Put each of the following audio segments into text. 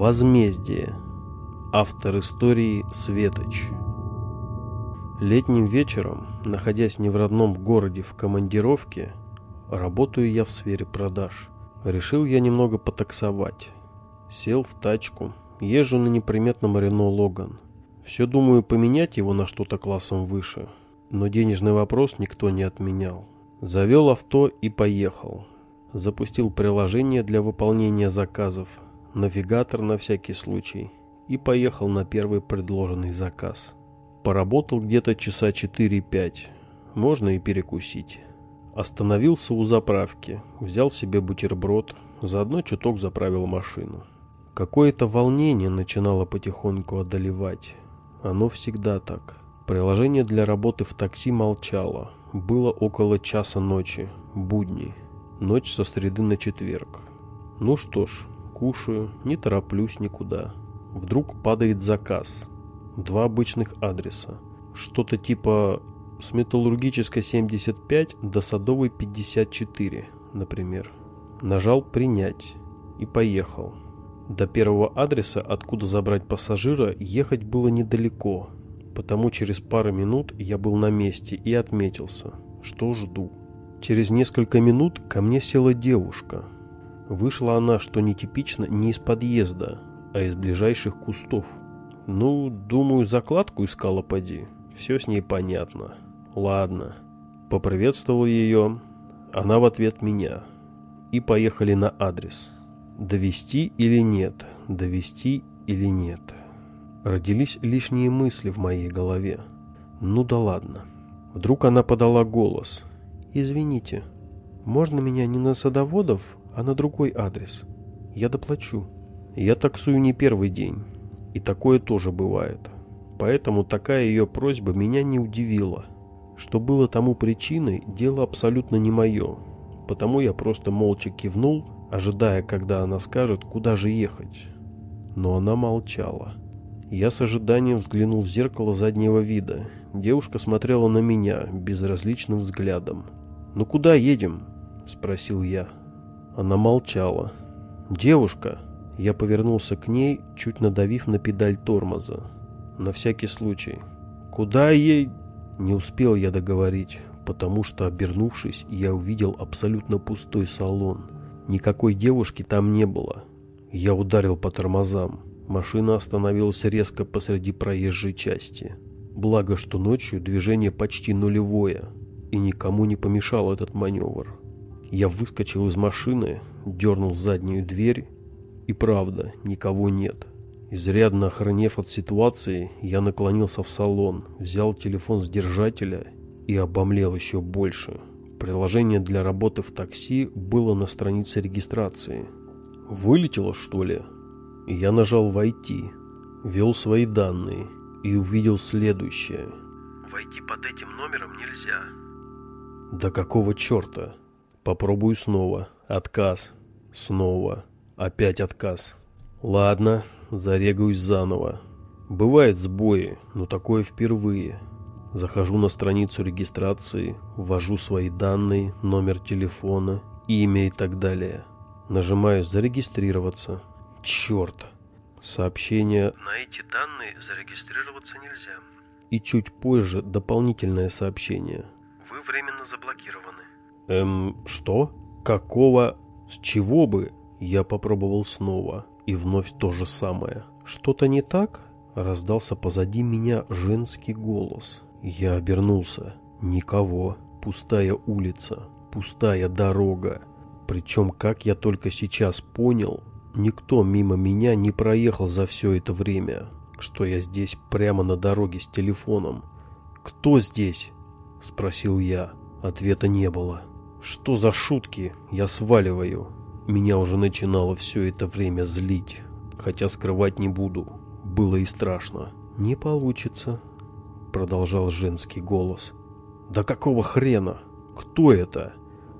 Возмездие. Автор истории Светоч. Летним вечером, находясь не в родном городе в командировке, работаю я в сфере продаж. Решил я немного потаксовать. Сел в тачку, езжу на неприметном Рено Логан. Все думаю поменять его на что-то классом выше, но денежный вопрос никто не отменял. Завел авто и поехал. Запустил приложение для выполнения заказов, навигатор на всякий случай и поехал на первый предложенный заказ. Поработал где-то часа 4-5, можно и перекусить. Остановился у заправки, взял себе бутерброд, заодно чуток заправил машину. Какое-то волнение начинало потихоньку одолевать. Оно всегда так. Приложение для работы в такси молчало. Было около часа ночи, будни. Ночь со среды на четверг. Ну что ж, кушаю, не тороплюсь никуда. Вдруг падает заказ. Два обычных адреса. Что-то типа с металлургической 75 до садовой 54, например. Нажал «Принять» и поехал. До первого адреса, откуда забрать пассажира, ехать было недалеко, потому через пару минут я был на месте и отметился, что жду. Через несколько минут ко мне села девушка. Вышла она, что нетипично, не из подъезда, а из ближайших кустов. Ну, думаю, закладку искала поди. Все с ней понятно. Ладно. Поприветствовал ее, она в ответ меня. И поехали на адрес. Довести или нет, довести или нет. Родились лишние мысли в моей голове. Ну да ладно. Вдруг она подала голос. «Извините, можно меня не на садоводов, а на другой адрес? Я доплачу». Я таксую не первый день, и такое тоже бывает. Поэтому такая ее просьба меня не удивила. Что было тому причиной, дело абсолютно не мое. Потому я просто молча кивнул, ожидая, когда она скажет, куда же ехать. Но она молчала. Я с ожиданием взглянул в зеркало заднего вида. Девушка смотрела на меня безразличным взглядом. «Ну куда едем?» – спросил я. Она молчала. «Девушка!» Я повернулся к ней, чуть надавив на педаль тормоза. На всякий случай. «Куда ей?» Не успел я договорить, потому что, обернувшись, я увидел абсолютно пустой салон. Никакой девушки там не было. Я ударил по тормозам. Машина остановилась резко посреди проезжей части. Благо, что ночью движение почти нулевое, и никому не помешал этот маневр. Я выскочил из машины, дернул заднюю дверь и правда, никого нет. Изрядно охранев от ситуации, я наклонился в салон, взял телефон с держателя и обомлел еще больше. Приложение для работы в такси было на странице регистрации. Вылетело, что ли? Я нажал «Войти», ввел свои данные и увидел следующее. «Войти под этим номером нельзя». «Да какого черта?» Попробую снова. Отказ. Снова. Опять отказ. Ладно, зарегаюсь заново. Бывает сбои, но такое впервые. Захожу на страницу регистрации, ввожу свои данные, номер телефона, имя и так далее. Нажимаю «Зарегистрироваться». Черт! Сообщение «На эти данные зарегистрироваться нельзя». И чуть позже дополнительное сообщение. Вы временно заблокированы. Эм, что? Какого? С чего бы? Я попробовал снова, и вновь то же самое. «Что-то не так?» – раздался позади меня женский голос. Я обернулся. Никого. Пустая улица. Пустая дорога. Причем, как я только сейчас понял, никто мимо меня не проехал за все это время, что я здесь прямо на дороге с телефоном. «Кто здесь?» – спросил я. Ответа не было. «Что за шутки? Я сваливаю. Меня уже начинало все это время злить, хотя скрывать не буду. Было и страшно. «Не получится», — продолжал женский голос. «Да какого хрена? Кто это?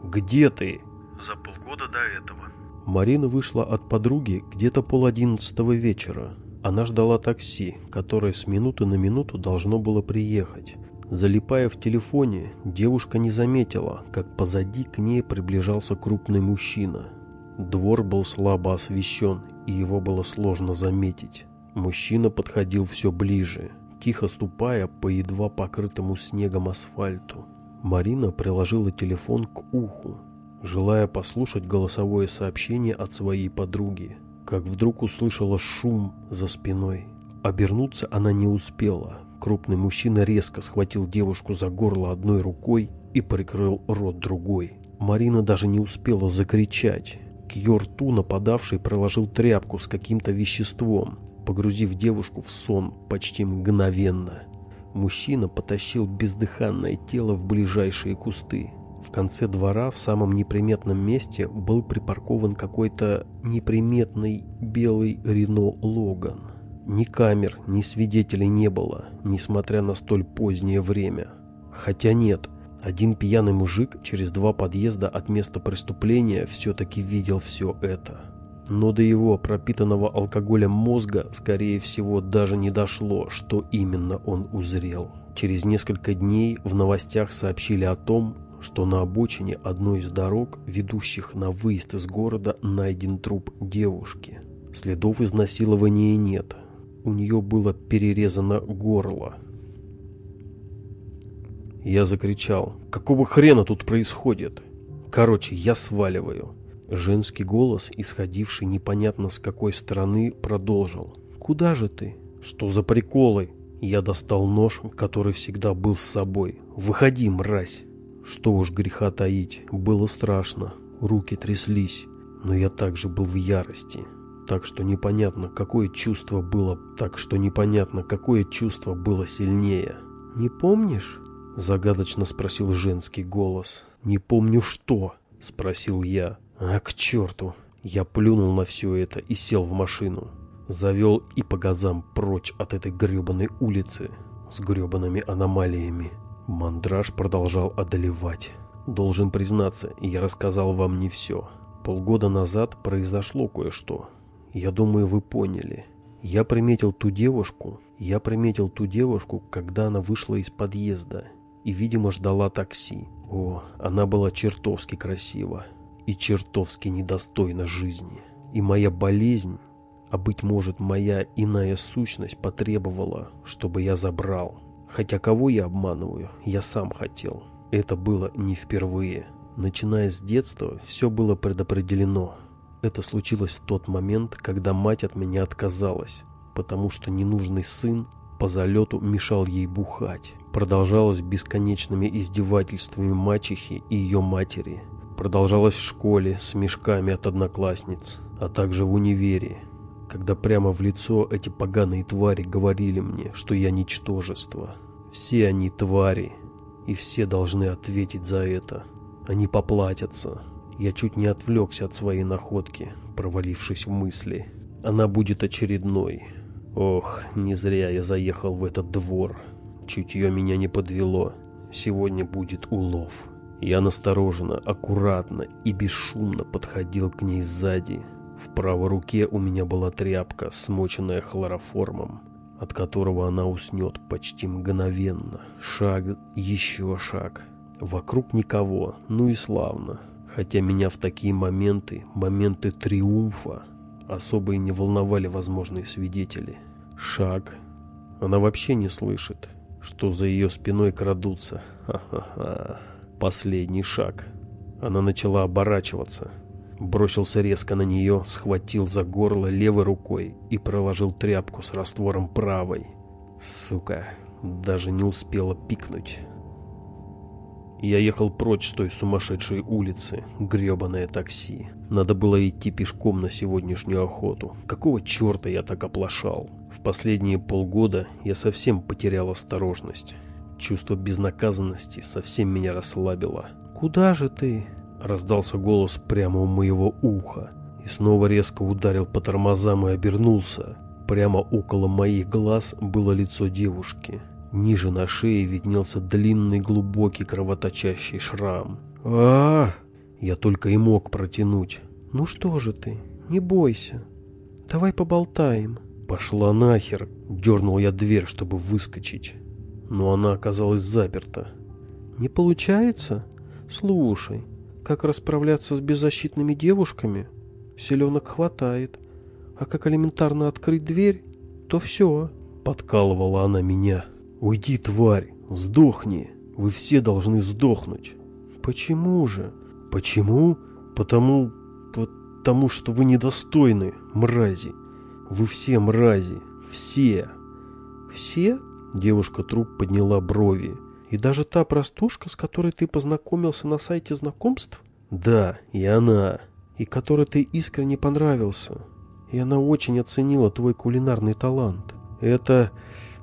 Где ты?» «За полгода до этого». Марина вышла от подруги где-то пол одиннадцатого вечера. Она ждала такси, которое с минуты на минуту должно было приехать. Залипая в телефоне, девушка не заметила, как позади к ней приближался крупный мужчина. Двор был слабо освещен, и его было сложно заметить. Мужчина подходил все ближе, тихо ступая по едва покрытому снегом асфальту. Марина приложила телефон к уху, желая послушать голосовое сообщение от своей подруги, как вдруг услышала шум за спиной. Обернуться она не успела. Крупный мужчина резко схватил девушку за горло одной рукой и прикрыл рот другой. Марина даже не успела закричать. К ее рту нападавший проложил тряпку с каким-то веществом, погрузив девушку в сон почти мгновенно. Мужчина потащил бездыханное тело в ближайшие кусты. В конце двора, в самом неприметном месте, был припаркован какой-то неприметный белый Рено Логан. Ни камер, ни свидетелей не было, несмотря на столь позднее время. Хотя нет, один пьяный мужик через два подъезда от места преступления все-таки видел все это. Но до его пропитанного алкоголем мозга, скорее всего, даже не дошло, что именно он узрел. Через несколько дней в новостях сообщили о том, что на обочине одной из дорог, ведущих на выезд из города, найден труп девушки. Следов изнасилования нет. У нее было перерезано горло, я закричал. «Какого хрена тут происходит?» «Короче, я сваливаю». Женский голос, исходивший непонятно с какой стороны, продолжил. «Куда же ты?» «Что за приколы?» Я достал нож, который всегда был с собой. «Выходи, мразь!» Что уж греха таить, было страшно. Руки тряслись, но я также был в ярости. Так что непонятно, какое чувство было, так что непонятно, какое чувство было сильнее. «Не помнишь?» Загадочно спросил женский голос. «Не помню что», — спросил я. «А к черту!» Я плюнул на все это и сел в машину. Завел и по газам прочь от этой гребаной улицы с гребаными аномалиями. Мандраж продолжал одолевать. Должен признаться, я рассказал вам не все. Полгода назад произошло кое-что. Я думаю, вы поняли. Я приметил ту девушку, я приметил ту девушку, когда она вышла из подъезда и, видимо, ждала такси. О, она была чертовски красива и чертовски недостойна жизни. И моя болезнь, а быть может моя иная сущность потребовала, чтобы я забрал. Хотя кого я обманываю, я сам хотел. Это было не впервые. Начиная с детства, все было предопределено. Это случилось в тот момент, когда мать от меня отказалась, потому что ненужный сын по залету мешал ей бухать. Продолжалось бесконечными издевательствами мачехи и ее матери. Продолжалось в школе с мешками от одноклассниц, а также в универе, когда прямо в лицо эти поганые твари говорили мне, что я ничтожество. Все они твари, и все должны ответить за это. Они поплатятся. Я чуть не отвлекся от своей находки, провалившись в мысли. Она будет очередной. Ох, не зря я заехал в этот двор. Чутье меня не подвело. Сегодня будет улов. Я настороженно, аккуратно и бесшумно подходил к ней сзади. В правой руке у меня была тряпка, смоченная хлороформом, от которого она уснет почти мгновенно. Шаг, еще шаг. Вокруг никого, ну и славно. Хотя меня в такие моменты, моменты триумфа, особо и не волновали возможные свидетели. Шаг. Она вообще не слышит, что за ее спиной крадутся. Ха-ха-ха. Последний шаг. Она начала оборачиваться. Бросился резко на нее, схватил за горло левой рукой и проложил тряпку с раствором правой. Сука, даже не успела пикнуть. Я ехал прочь с той сумасшедшей улицы, гребаное такси. Надо было идти пешком на сегодняшнюю охоту. Какого черта я так оплошал? В последние полгода я совсем потерял осторожность. Чувство безнаказанности совсем меня расслабило. «Куда же ты?» – раздался голос прямо у моего уха. И снова резко ударил по тормозам и обернулся. Прямо около моих глаз было лицо девушки. Ниже на шее виднелся длинный глубокий кровоточащий шрам. а, -а, -а Я только и мог протянуть. «Ну что же ты, не бойся. Давай поболтаем». «Пошла нахер!» Дернул я дверь, чтобы выскочить. Но она оказалась заперта. «Не получается? Слушай, как расправляться с беззащитными девушками? Селенок хватает. А как элементарно открыть дверь, то все. Подкалывала она меня. Уйди, тварь, сдохни. Вы все должны сдохнуть. Почему же? Почему? Потому... Потому что вы недостойны, мрази. Вы все мрази. Все. Все? Девушка-труп подняла брови. И даже та простушка, с которой ты познакомился на сайте знакомств? Да, и она. И которой ты искренне понравился. И она очень оценила твой кулинарный талант. Это...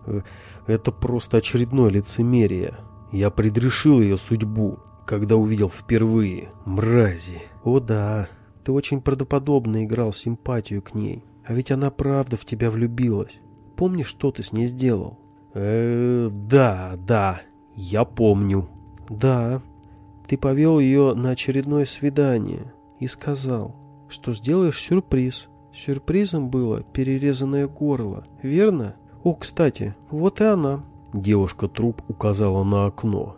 Э, это просто очередное лицемерие. Я предрешил ее судьбу, когда увидел впервые. Мрази. О да, ты очень правдоподобно играл симпатию к ней. А ведь она правда в тебя влюбилась. Помнишь, что ты с ней сделал? Э, да, да, я помню. Да, ты повел ее на очередное свидание и сказал, что сделаешь сюрприз. Сюрпризом было перерезанное горло, верно? О, кстати, вот и она. Девушка-труп указала на окно.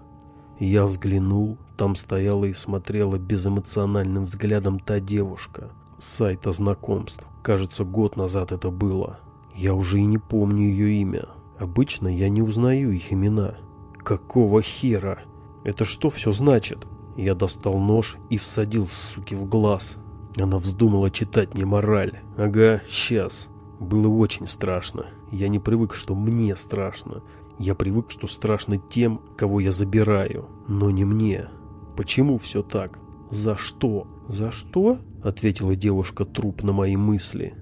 Я взглянул, там стояла и смотрела безэмоциональным взглядом та девушка. С сайта знакомств. Кажется, год назад это было. Я уже и не помню ее имя. Обычно я не узнаю их имена. Какого хера? Это что все значит? Я достал нож и всадил суки в глаз. Она вздумала читать мне мораль. Ага, сейчас. Было очень страшно. Я не привык, что мне страшно. Я привык, что страшно тем, кого я забираю. Но не мне. Почему все так? За что? За что? Ответила девушка труп на мои мысли.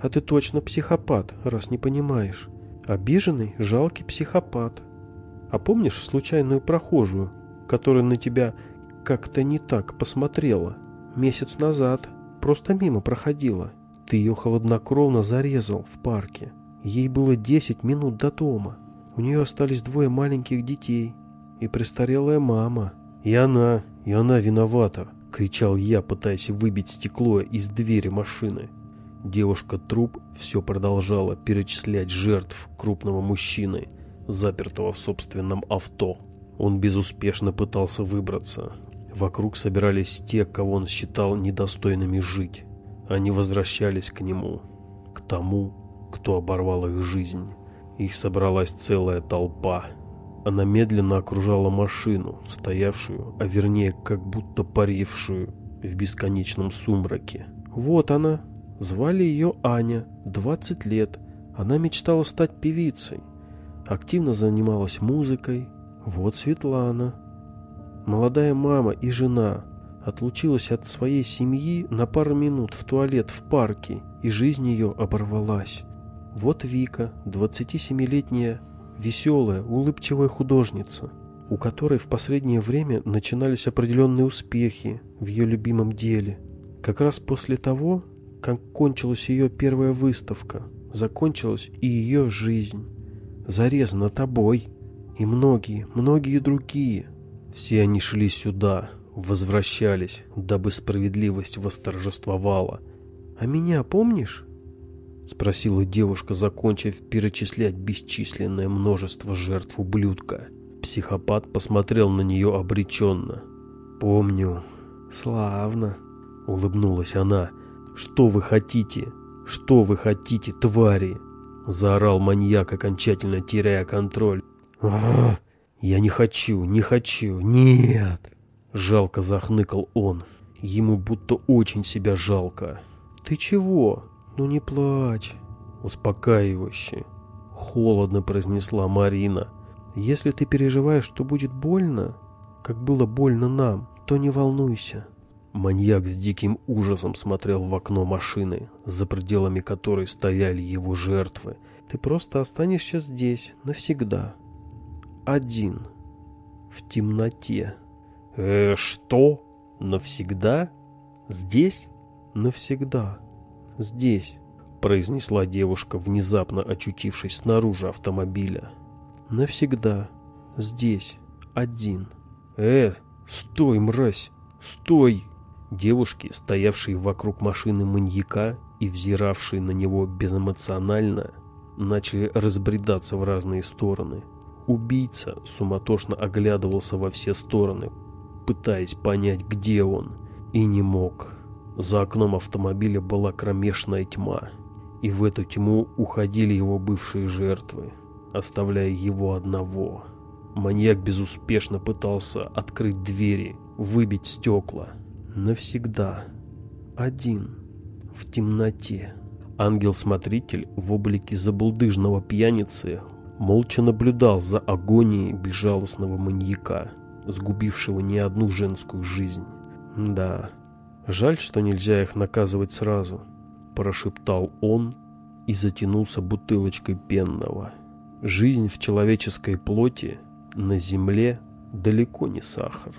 А ты точно психопат, раз не понимаешь. Обиженный, жалкий психопат. А помнишь случайную прохожую, которая на тебя как-то не так посмотрела? Месяц назад. Просто мимо проходила. Ты ее холоднокровно зарезал в парке. Ей было 10 минут до дома. У нее остались двое маленьких детей и престарелая мама. И она, и она виновата, кричал я, пытаясь выбить стекло из двери машины. Девушка-труп все продолжала перечислять жертв крупного мужчины, запертого в собственном авто. Он безуспешно пытался выбраться. Вокруг собирались те, кого он считал недостойными жить. Они возвращались к нему, к тому, кто оборвал их жизнь. Их собралась целая толпа. Она медленно окружала машину, стоявшую, а вернее, как будто парившую в бесконечном сумраке. Вот она, Звали ее Аня, 20 лет. Она мечтала стать певицей. Активно занималась музыкой. Вот Светлана. Молодая мама и жена. Отлучилась от своей семьи на пару минут в туалет в парке, и жизнь ее оборвалась. Вот Вика, 27-летняя, веселая, улыбчивая художница, у которой в последнее время начинались определенные успехи в ее любимом деле. Как раз после того, как кончилась ее первая выставка, закончилась и ее жизнь. Зарезана тобой. И многие, многие другие. Все они шли сюда, возвращались, дабы справедливость восторжествовала. А меня помнишь? Спросила девушка, закончив перечислять бесчисленное множество жертв ублюдка. Психопат посмотрел на нее обреченно. «Помню. Славно», — улыбнулась она. «Что вы хотите? Что вы хотите, твари?» Заорал маньяк, окончательно теряя контроль. «А, я не хочу, не хочу, нет!» Жалко захныкал он. Ему будто очень себя жалко. «Ты чего? Ну не плачь!» Успокаивающе. Холодно произнесла Марина. «Если ты переживаешь, что будет больно, как было больно нам, то не волнуйся. Маньяк с диким ужасом смотрел в окно машины, за пределами которой стояли его жертвы. «Ты просто останешься здесь навсегда. Один. В темноте». «Э, что? Навсегда? Здесь?» «Навсегда. Здесь», — произнесла девушка, внезапно очутившись снаружи автомобиля. «Навсегда. Здесь. Один». «Э, стой, мразь! Стой!» Девушки, стоявшие вокруг машины маньяка и взиравшие на него безэмоционально, начали разбредаться в разные стороны. Убийца суматошно оглядывался во все стороны, пытаясь понять, где он, и не мог. За окном автомобиля была кромешная тьма. И в эту тьму уходили его бывшие жертвы, оставляя его одного. Маньяк безуспешно пытался открыть двери, выбить стекла. Навсегда. Один. В темноте. Ангел-смотритель в облике забулдыжного пьяницы молча наблюдал за агонией безжалостного маньяка, сгубившего не одну женскую жизнь. Да, жаль, что нельзя их наказывать сразу, прошептал он и затянулся бутылочкой пенного. Жизнь в человеческой плоти на земле далеко не сахар.